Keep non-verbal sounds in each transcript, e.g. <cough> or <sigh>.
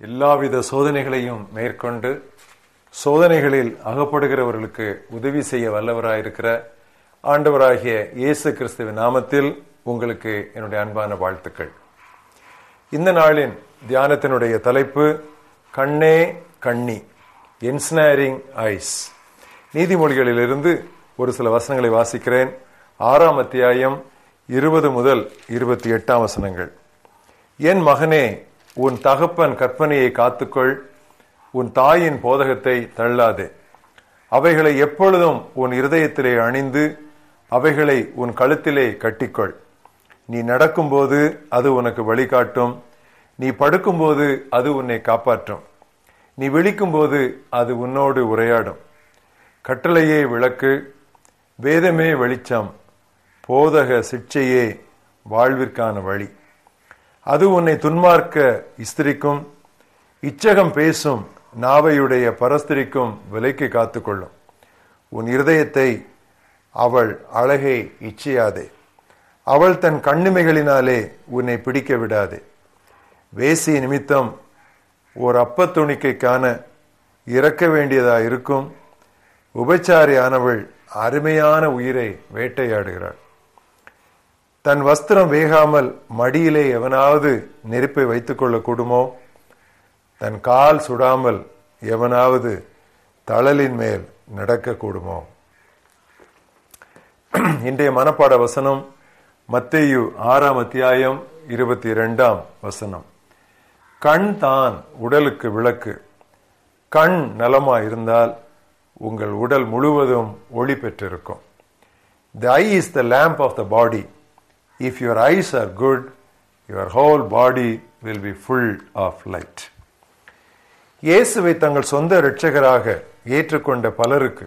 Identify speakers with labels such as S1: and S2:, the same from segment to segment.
S1: எல்லாவித சோதனைகளையும் மேற்கொண்டு சோதனைகளில் அகப்படுகிறவர்களுக்கு உதவி செய்ய வல்லவராயிருக்கிற ஆண்டவராகிய இயேசு கிறிஸ்துவின் நாமத்தில் உங்களுக்கு என்னுடைய அன்பான வாழ்த்துக்கள். இந்த நாளின் தியானத்தினுடைய தலைப்பு கண்ணே கண்ணி என்ஸ்னாரிங் ஐஸ் நீதிமொழிகளிலிருந்து ஒரு சில வசனங்களை வாசிக்கிறேன். ஆறாம் அத்தியாயம் இருபது முதல் இருபத்தி எட்டாம் வசனங்கள். என் மகனே உன் தகப்பன் கற்பனையை காத்துக்கொள். உன் தாயின் போதகத்தை தள்ளாதே. அவைகளை எப்பொழுதும் உன் இருதயத்திலே அணிந்து அவைகளை உன் கழுத்திலே கட்டிக்கொள். நீ நடக்கும்போது அது உனக்கு வழிகாட்டும். நீ படுக்கும்போது அது உன்னை காப்பாற்றும். நீ விழிக்கும்போது அது உன்னோடு உரையாடும். கட்டளையே விளக்கு வேதமே வெளிச்சம். போதக சிக்ஷையே வாழ்விற்கான வழி. அது உன்னை துன்மார்க்க இஸ்திரிக்கும் இச்சகம் பேசும் நாவையுடைய பரஸ்திரிக்கும் விலைக்கு காத்துக்கொள்ளும். உன் இருதயத்தை அவள் அழகை இச்சையாதே. அவள் தன் கண்ணிமைகளினாலே உன்னை பிடிக்க விடாதே. வேசி நிமித்தம் ஓர் அப்ப துணிக்கைக்கான இறக்க வேண்டியதா இருக்கும். உபச்சாரியானவள் அருமையான உயிரை வேட்டையாடுகிறாள். தன் வஸ்திரம் வேகாமல் மடியிலே எவனாவது நெருப்பை வைத்துக் கொள்ளக்கூடுமோ? தன் கால் சுடாமல் எவனாவது தளலின் மேல் நடக்கக்கூடுமோ? இன்றைய மனப்பாட வசனம் மத்தேயு ஆறாம் அத்தியாயம் இருபத்தி இரண்டாம் வசனம். கண் தான் உடலுக்கு விளக்கு. கண் நலமா இருந்தால் உங்கள் உடல் முழுவதும் ஒளி பெற்றிருக்கும். The eye is the lamp of the body if your eyes are good your whole body will be full of light இயேசுவை தங்கள் சொந்த இரட்சகராக ஏற்றுக்கொண்ட பலருக்கு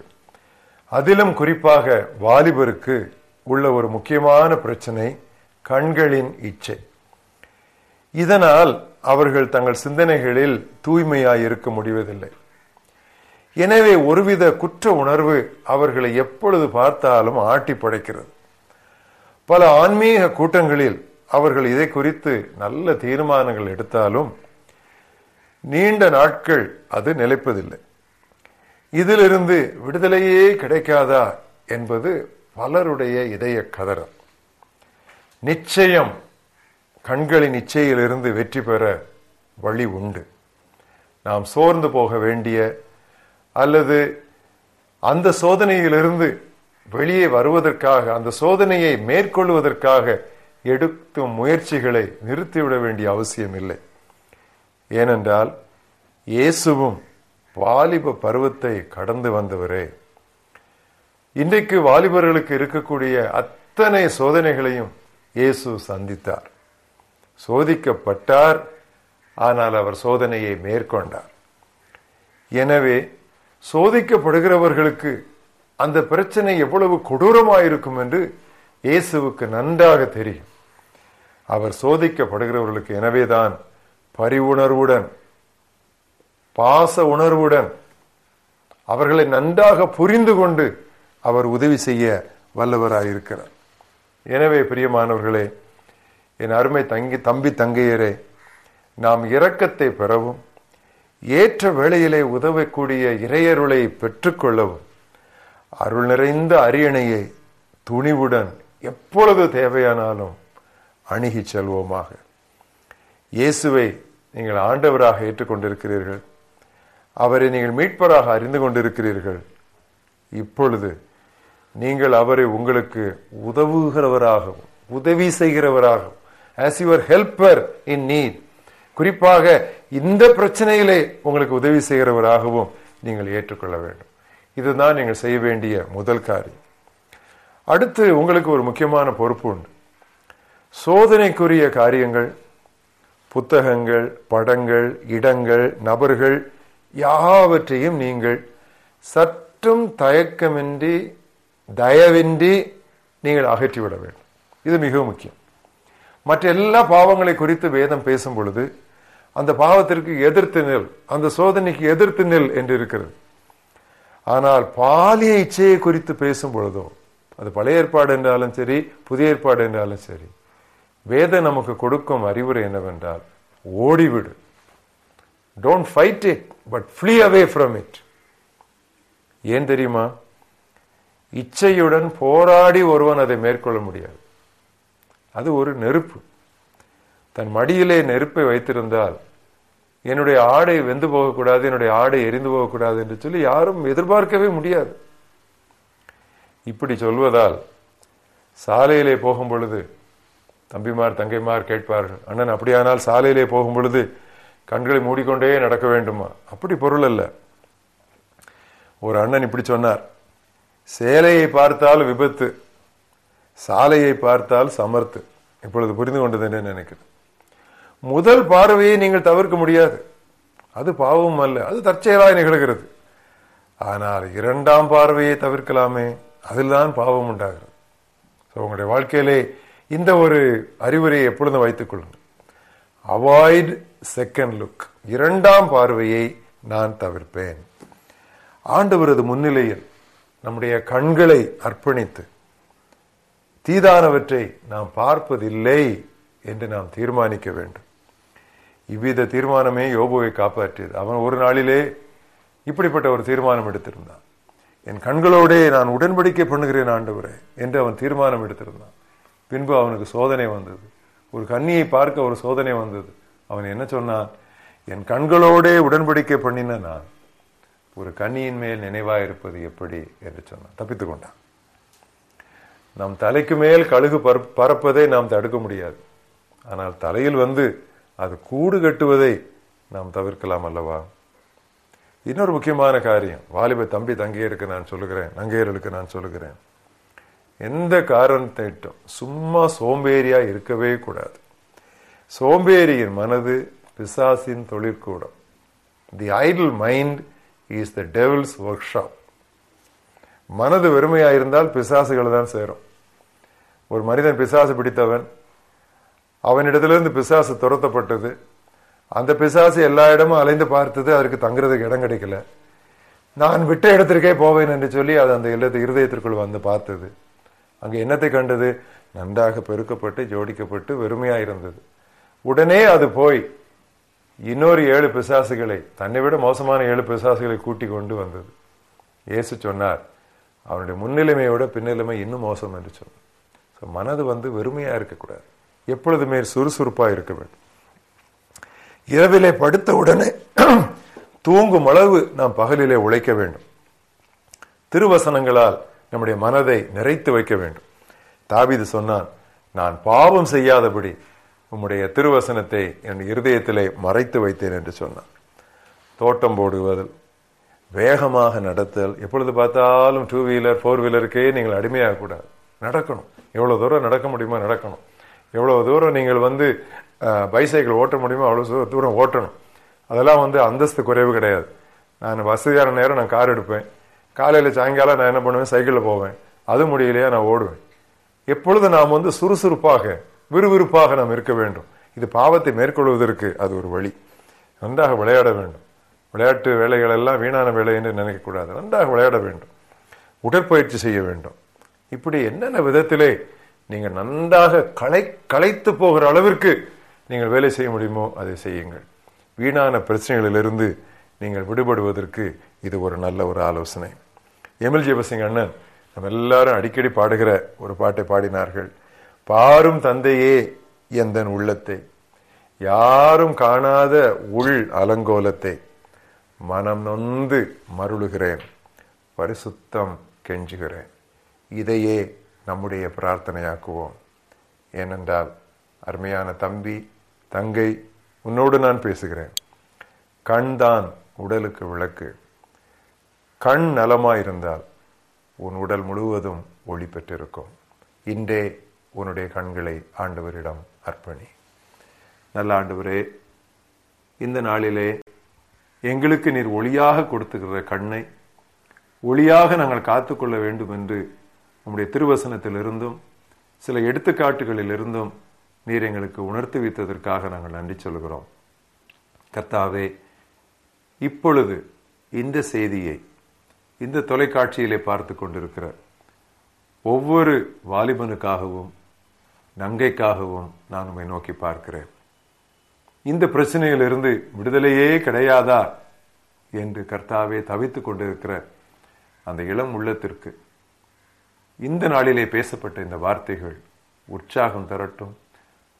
S1: அதிலும் குறிப்பாக வாலிபருக்கு உள்ள ஒரு முக்கியமான பிரச்சனை கண்களின் இச்சை. இதனால் அவர்கள் தங்கள் சிந்தனைகளில் தூய்மையாய் இருக்க முடிவதில்லை. எனவே ஒருவித குற்ற உணர்வு அவர்களை எப்பொழுது பார்த்தாலும் ஆட்டி படைக்கிறது பல ஆன்மீக கூட்டங்களில் அவர்கள் இதை குறித்து நல்ல தீர்மானங்கள் எடுத்தாலும் நீண்ட நாட்கள் அது நிலைப்பதில்லை. இதிலிருந்து விடுதலையே கிடைக்காதா என்பது பலருடைய இதய கதறம். நிச்சயம் கண்களின் இச்சையிலிருந்து வெற்றி பெற வழி உண்டு. நாம் சோர்ந்து போக வேண்டிய அல்லது அந்த சோதனையிலிருந்து வெளியே வருவதற்காக அந்த சோதனையை மேற்கொள்வதற்காக எடுக்கும் முயற்சிகளை நிறுத்திவிட வேண்டிய அவசியம் இல்லை. ஏனென்றால் இயேசுவும் வாலிப பருவத்தை கடந்து வந்தவரே. இன்றைக்கு வாலிபர்களுக்கு இருக்கக்கூடிய அத்தனை சோதனைகளையும் இயேசு சந்தித்தார். சோதிக்கப்பட்டார் ஆனால் அவர் சோதனையை மேற்கொண்டார். எனவே சோதிக்கப்படுகிறவர்களுக்கு அந்த பிரச்சனை எவ்வளவு கொடூரமாயிருக்கும் என்று இயேசுவுக்கு நன்றாக தெரியும். அவர் சோதிக்கப்படுகிறவர்களுக்கு எனவேதான் பரிவுணர்வுடன் பாச உணர்வுடன் அவர்களை நன்றாக புரிந்து கொண்டு அவர் உதவி செய்ய வல்லவராயிருக்கிறார். எனவே பிரியமானவர்களே என் அருமை தங்கி தம்பி தங்கையரே நாம் இரக்கத்தை பெறவும் ஏற்ற வேளையிலே உதவக்கூடிய இறையருளை பெற்றுக்கொள்ளவும் அருள் நிறைந்த அரியணையை துணிவுடன் எப்பொழுது தேவையானாலும் அணுகி செல்வோமாக. இயேசுவை நீங்கள் ஆண்டவராக ஏற்றுக்கொண்டிருக்கிறீர்கள். அவரை நீங்கள் மீட்பராக அறிந்து கொண்டிருக்கிறீர்கள். இப்பொழுது நீங்கள் அவரை உங்களுக்கு உதவுகிறவராகவும் உதவி செய்கிறவராகவும் as your helper in need குறிப்பாக இந்த பிரச்சனையிலே உங்களுக்கு உதவி செய்கிறவராகவும் நீங்கள் ஏற்றுக்கொள்ள வேண்டும். இதுதான் நீங்கள் செய்ய வேண்டிய முதல் காரியம். அடுத்து உங்களுக்கு ஒரு முக்கியமான பொறுப்பு உண்டு. சோதனைக்குரிய காரியங்கள் புத்தகங்கள் படங்கள் இடங்கள் நபர்கள் யாவற்றையும் நீங்கள் சற்றும் தயக்கமின்றி தயவின்றி நீங்கள் அகற்றிவிட வேண்டும். இது மிகவும் முக்கியம். மற்ற எல்லா பாவங்களை குறித்து வேதம் பேசும் பொழுது அந்த பாவத்திற்கு எதிர்த்து நெல் அந்த சோதனைக்கு எதிர்த்து நெல் என்று இருக்கிறது. ஆனால் பாலிய இச்சையை குறித்து பேசும் பொழுதோ அது பழைய ஏற்பாடு என்றாலும் சரி புதிய ஏற்பாடு என்றாலும் சரி வேதம் நமக்கு கொடுக்கும் அறிவுரை என்னவென்றால் ஓடிவிடு. Don't fight it but flee away from it ஏன் தெரியுமா? இச்சையுடன் போராடி ஒருவன் அதை மேற்கொள்ள முடியாது. அது ஒரு நெருப்பு. தன் மடியிலே நெருப்பை வைத்திருந்தால் என்னுடைய ஆடை வெந்து போகக்கூடாது என்னுடைய ஆடை எரிந்து போகக்கூடாது என்று சொல்லி யாரும் எதிர்பார்க்கவே முடியாது. இப்படி சொல்வதால் சாலையிலே போகும் பொழுது தம்பிமார் தங்கைமார் கேட்பார்கள் அண்ணன் அப்படியானால் சாலையிலே போகும் பொழுது கண்களை மூடிக்கொண்டே நடக்க வேண்டுமா? அப்படி பொருள் அல்ல. ஒரு அண்ணன் இப்படி சொன்னார் சேலையை பார்த்தால் விபத்து சாலையை பார்த்தால் சமர்த்து. இப்பொழுது புரிந்து கொண்டது என்று நினைக்கிறேன். முதல் பார்வையை நீங்கள் தவிர்க்க முடியாது. அது பாவம் அல்ல அது தற்செயலாய் நிகழ்கிறது. ஆனால் இரண்டாம் பார்வையை தவிர்க்கலாமே அதில்தான் பாவம் உண்டாகிறது. உங்களுடைய வாழ்க்கையிலே இந்த ஒரு அறிவுரையை எப்பொழுதும் வைத்துக் கொள்ளுங்கள். அவாய்ட் செகண்ட் லுக் இரண்டாம் பார்வையை நான் தவிர்ப்பேன். ஆண்டவரது முன்னிலையில் நம்முடைய கண்களை அர்ப்பணித்து தீதானவற்றை நாம் பார்ப்பதில்லை என்று நாம் தீர்மானிக்க வேண்டும். இவ்வித தீர்மானமே யோபுவை காப்பாற்றியது. அவன் ஒரு நாளிலே இப்படிப்பட்ட ஒரு தீர்மானம் எடுத்திருந்தான். என் கண்களோடே நான் உடன்படிக்கை பண்ணுகிறேன் ஆண்டவரே என்று அவன் தீர்மானம் எடுத்திருந்தான். பின்பு அவனுக்கு சோதனை வந்தது. ஒரு கண்ணியை பார்க்க ஒரு சோதனை வந்தது. அவன் என்ன சொன்னான்? என் கண்களோடே உடன்படிக்கை பண்ணின நான் ஒரு கண்ணியின் மேல் நினைவாக இருப்பது எப்படி என்று சொன்னான். தப்பித்துக் கொண்டான். நம் தலைக்கு மேல் கழுகு பறப்பதை நாம் தடுக்க முடியாது. ஆனால் தலையில் வந்து அது கூடு கட்டுவதை நாம் தவிர்க்கலாம் அல்லவா? இன்னொரு முக்கியமான காரியம் வாலிப தம்பி தங்கையருக்கு நான் சொல்லுகிறேன் நங்கையர்களுக்கு நான் சொல்லுகிறேன். எந்த காரணத்திட்டும் சும்மா சோம்பேறியா இருக்கவே கூடாது. சோம்பேறியின் மனது பிசாசின் தொழிற்கூடம். The idle mind is the devil's workshop மனது வெறுமையா இருந்தால் பிசாசுகள் தான் சேரும். ஒரு மனிதன் பிசாசு பிடித்தவன் அவனிடத்திலிருந்து பிசாசு துரத்தப்பட்டது. அந்த பிசாசு எல்லா இடமும் அலைந்து பார்த்தது அதற்கு தங்குறதுக்கு இடம் கிடைக்கல. நான் விட்ட இடத்திற்கே போவேன் என்று சொல்லி அது அந்த இல்லத்து இருதயத்திற்குள் வந்து பார்த்தது. அங்கே என்னத்தை கண்டது? நன்றாக பெருக்கப்பட்டு ஜோடிக்கப்பட்டு வெறுமையா இருந்தது. உடனே அது போய் இன்னொரு ஏழு பிசாசுகளை தன்னை விட மோசமான ஏழு பிசாசுகளை கூட்டி கொண்டு வந்தது. இயேசு சொன்னார் அவனுடைய முன்னிலைமையோட பின்னிலைமை இன்னும் மோசம் என்று சொன்னார். மனது வந்து வெறுமையா இருக்கக்கூடாது. எப்பொழுதுமே சுறுசுறுப்பாக இருக்க வேண்டும். இரவிலே படுத்த உடனே <clears throat> தூங்கும் அளவு நாம் பகலிலே உழைக்க வேண்டும். திருவசனங்களால் நம்முடைய மனதை நிறைத்து வைக்க வேண்டும். தாவிது சொன்னான் நான் பாவம் செய்யாதபடி உம்முடைய திருவசனத்தை என் இருதயத்திலே மறைத்து வைத்தேன் என்று சொன்னான். தோட்டம் போடுவதில் வேகமாக நடத்தல் எப்பொழுது பார்த்தாலும் டூ வீலர் ஃபோர் வீலருக்கே நீங்கள் அடிமையாக கூடாது நடக்கணும். எவ்வளோ தூரம் நடக்க முடியுமோ நடக்கணும். எவ்வளோ தூரம் நீங்கள் வந்து பைசைக்கிள் ஓட்ட முடியுமோ அவ்வளோ தூரம் ஓட்டணும். அதெல்லாம் வந்து அந்தஸ்து குறைவு கிடையாது. நான் வசதியான நேரம் நான் கார் எடுப்பேன். காலையில் சாயங்காலம் நான் என்ன பண்ணுவேன்? சைக்கிளில் போவேன். அது முடியலையா நான் ஓடுவேன். எப்பொழுது நாம் வந்து சுறுசுறுப்பாக விறுவிறுப்பாக நாம் இருக்க வேண்டும்? இது பாவத்தை மேற்கொள்வதற்கு அது ஒரு வழி. நன்றாக விளையாட வேண்டும். விளையாட்டு வேலைகள் எல்லாம் வீணான வேலை என்று நினைக்கக்கூடாது நன்றாக விளையாட வேண்டும். உடற்பயிற்சி செய்ய வேண்டும். இப்படி என்னென்ன விதத்திலே நீங்கள் நன்றாக களை களைத்து போகிற அளவிற்கு நீங்கள் வேலை செய்ய முடியுமோ அதை செய்யுங்கள். வீணான பிரச்சனைகளிலிருந்து நீங்கள் விடுபடுவதற்கு இது ஒரு நல்ல ஒரு ஆலோசனை. எமில் ஜெயபசிங் அண்ணன் நம்ம எல்லாரும் அடிக்கடி பாடுகிற ஒரு பாட்டை பாடினார்கள். பாரும் தந்தையே எந்தன் உள்ளத்தை யாரும் காணாத உள் அலங்கோலத்தை மனம் நொந்து மருளுகிறேன் பரிசுத்தம் கெஞ்சுகிறேன். இதையே நம்முடைய பிரார்த்தனையாக்குவோம். ஏனென்றால் அருமையான தம்பி தங்கை உன்னோடு நான் பேசுகிறேன். கண் தான் உடலுக்கு விளக்கு. கண் நலமாயிருந்தால் உன் உடல் முழுவதும் ஒளி பெற்றிருக்கும். இன்றே உன்னுடைய கண்களை ஆண்டவரிடம் அர்ப்பணி. நல்ல ஆண்டவரே இந்த நாளிலே எங்களுக்கு நீர் ஒளியாக கொடுத்துக்கிற கண்ணை ஒளியாக நாங்கள் காத்துக்கொள்ள வேண்டும் என்று உம்முடைய திருவசனத்திலிருந்தும் சில எடுத்துக்காட்டுகளிலிருந்தும் நீர் எங்களுக்கு உணர்த்தி வைத்ததற்காக நாங்கள் நன்றி சொல்கிறோம். கர்த்தாவே இப்பொழுது இந்த செய்தியை இந்த தொலைக்காட்சியிலே பார்த்து கொண்டிருக்கிற ஒவ்வொரு வாலிபனுக்காகவும் நங்கைக்காகவும் நான் உண்மை நோக்கி பார்க்கிறேன். இந்த பிரச்சனையிலிருந்து விடுதலையே கிடையாதா என்று கர்த்தாவே தவித்து கொண்டிருக்கிற அந்த இளம் உள்ளத்திற்கு இந்த நாளிலே பேசப்பட்ட இந்த வார்த்தைகள் உற்சாகம் தரட்டும்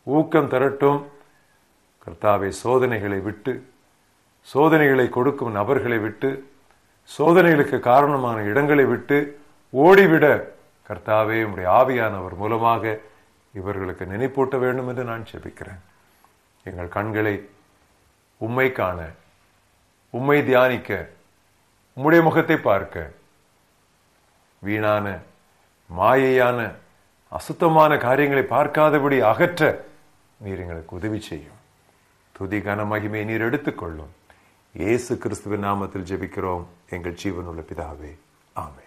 S1: ஊக்கம் தரட்டும். கர்த்தாவை சோதனைகளை விட்டு சோதனைகளை கொடுக்கும் நபர்களை விட்டு சோதனைகளுக்கு காரணமான இடங்களை விட்டு ஓடிவிட கர்த்தாவே உடைய ஆவியானவர் மூலமாக இவர்களுக்கு நினைப்பூட்ட வேண்டும் என்று நான் செபிக்கிறேன். எங்கள் கண்களை உம்மை காண உம்மை தியானிக்க உம்முடைய முகத்தை பார்க்க வீணான மாயையான அசுத்தமான காரியங்களை பார்க்காதபடி அகற்ற நீர் எங்களுக்கு உதவி செய்யும். துதி கன மகிமை நீர் எடுத்துக்கொள்ளும். இயேசு கிறிஸ்துவின் நாமத்தில் ஜெபிக்கிறோம். எங்கள் ஜீவனுள்ள பிதாவே. ஆமே